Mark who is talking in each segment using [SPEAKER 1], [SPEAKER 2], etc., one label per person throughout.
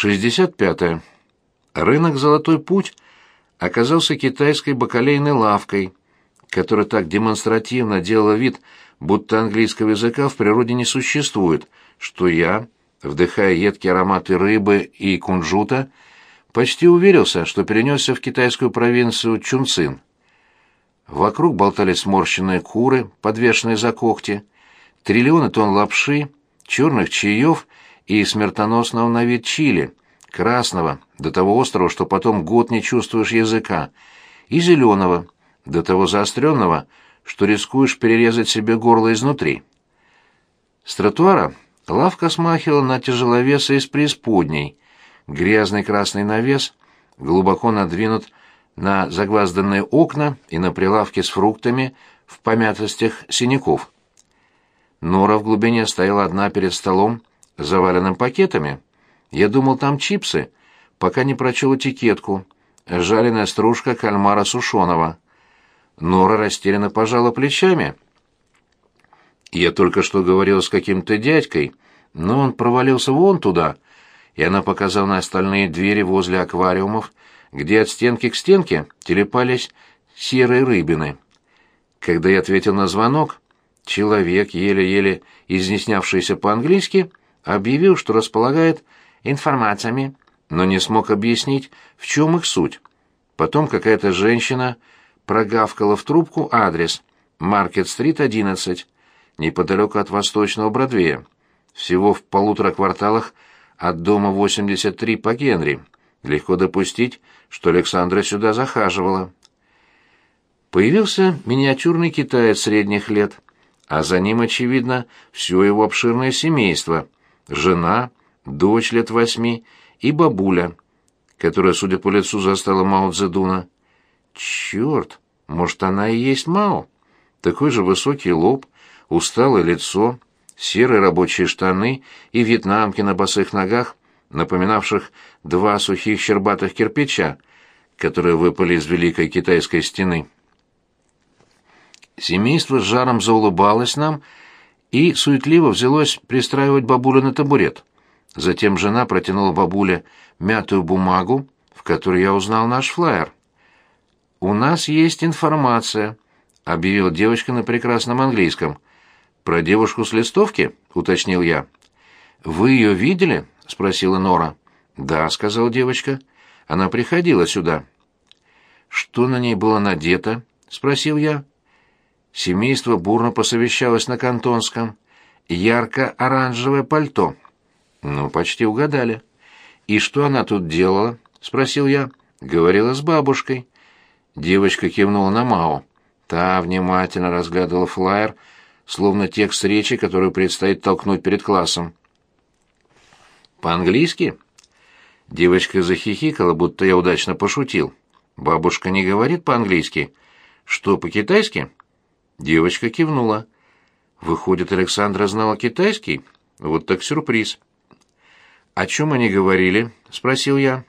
[SPEAKER 1] 65. -е. Рынок «Золотой путь» оказался китайской бакалейной лавкой, которая так демонстративно делала вид, будто английского языка в природе не существует, что я, вдыхая едкие ароматы рыбы и кунжута, почти уверился, что перенесся в китайскую провинцию Чунцин. Вокруг болтались сморщенные куры, подвешенные за когти, триллионы тонн лапши, черных чаев и смертоносного на вид чили, красного, до того острого, что потом год не чувствуешь языка, и зеленого, до того заостренного, что рискуешь перерезать себе горло изнутри. С тротуара лавка смахивала на тяжеловеса из преисподней, грязный красный навес глубоко надвинут на загвазданные окна и на прилавке с фруктами в помятостях синяков. Нора в глубине стояла одна перед столом, заваленным пакетами. Я думал, там чипсы, пока не прочел этикетку. Жареная стружка кальмара сушеного. Нора растерянно пожала плечами. Я только что говорил с каким-то дядькой, но он провалился вон туда, и она показала на остальные двери возле аквариумов, где от стенки к стенке телепались серые рыбины. Когда я ответил на звонок, человек, еле-еле изъяснявшийся по-английски, объявил, что располагает информациями, но не смог объяснить, в чем их суть. Потом какая-то женщина прогавкала в трубку адрес Маркет-стрит, 11, неподалеку от Восточного Бродвея, всего в полутора кварталах от дома 83 по Генри. Легко допустить, что Александра сюда захаживала. Появился миниатюрный китаец средних лет, а за ним, очевидно, все его обширное семейство — жена, дочь лет восьми и бабуля, которая, судя по лицу, застала Мао Цзэдуна. Черт, может, она и есть Мао? Такой же высокий лоб, усталое лицо, серые рабочие штаны и вьетнамки на босых ногах, напоминавших два сухих щербатых кирпича, которые выпали из Великой Китайской стены. Семейство с жаром заулыбалось нам и суетливо взялось пристраивать бабулю на табурет. Затем жена протянула бабуле мятую бумагу, в которой я узнал наш флаер. «У нас есть информация», — объявила девочка на прекрасном английском. «Про девушку с листовки?» — уточнил я. «Вы ее видели?» — спросила Нора. «Да», — сказала девочка. «Она приходила сюда». «Что на ней было надето?» — спросил я. Семейство бурно посовещалось на кантонском. Ярко-оранжевое пальто. Ну, почти угадали. И что она тут делала? спросил я. Говорила с бабушкой. Девочка кивнула на Мао. Та внимательно разглядывала флаер, словно текст речи, которую предстоит толкнуть перед классом. По-английски? Девочка захихикала, будто я удачно пошутил. Бабушка не говорит по-английски. Что, по-китайски? Девочка кивнула. Выходит, Александра знала китайский? Вот так сюрприз. «О чем они говорили?» — спросил я.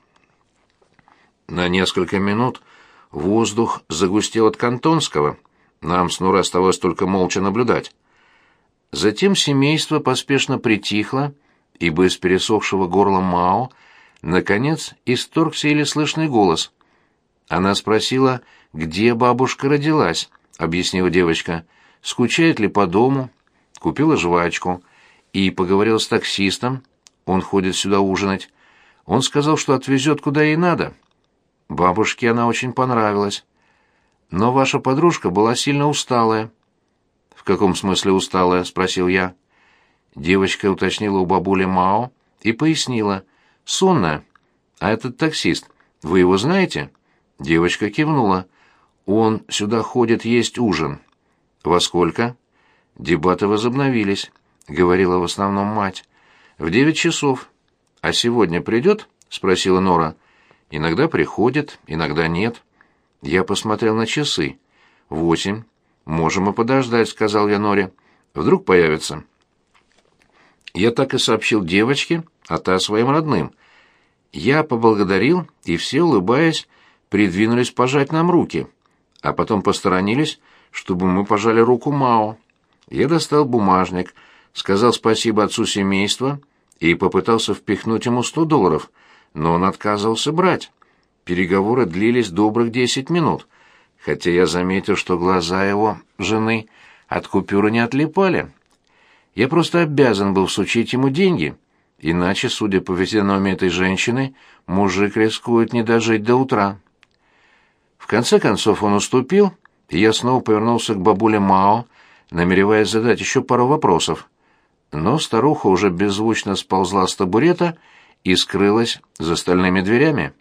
[SPEAKER 1] На несколько минут воздух загустел от кантонского. Нам с Нурой оставалось только молча наблюдать. Затем семейство поспешно притихло, ибо из пересохшего горла Мао наконец исторгся еле слышный голос. Она спросила, где бабушка родилась, объяснила девочка. Скучает ли по дому? Купила жвачку и поговорила с таксистом. Он ходит сюда ужинать. Он сказал, что отвезет куда ей надо. Бабушке она очень понравилась. Но ваша подружка была сильно усталая. В каком смысле усталая? спросил я. Девочка уточнила у бабули Мао и пояснила: сонная. А этот таксист, вы его знаете? Девочка кивнула. Он сюда ходит есть ужин. Во сколько? Дебаты возобновились, говорила в основном мать. В девять часов. А сегодня придет? спросила Нора. Иногда приходит, иногда нет. Я посмотрел на часы. Восемь. Можем и подождать, сказал я Норе. Вдруг появится. Я так и сообщил девочке, а та своим родным. Я поблагодарил, и все, улыбаясь, придвинулись пожать нам руки а потом посторонились, чтобы мы пожали руку Мао. Я достал бумажник, сказал спасибо отцу семейства и попытался впихнуть ему сто долларов, но он отказывался брать. Переговоры длились добрых десять минут, хотя я заметил, что глаза его жены от купюры не отлипали. Я просто обязан был всучить ему деньги, иначе, судя по физиономии этой женщины, мужик рискует не дожить до утра. В конце концов он уступил, и я снова повернулся к бабуле Мао, намереваясь задать еще пару вопросов. Но старуха уже беззвучно сползла с табурета и скрылась за стальными дверями.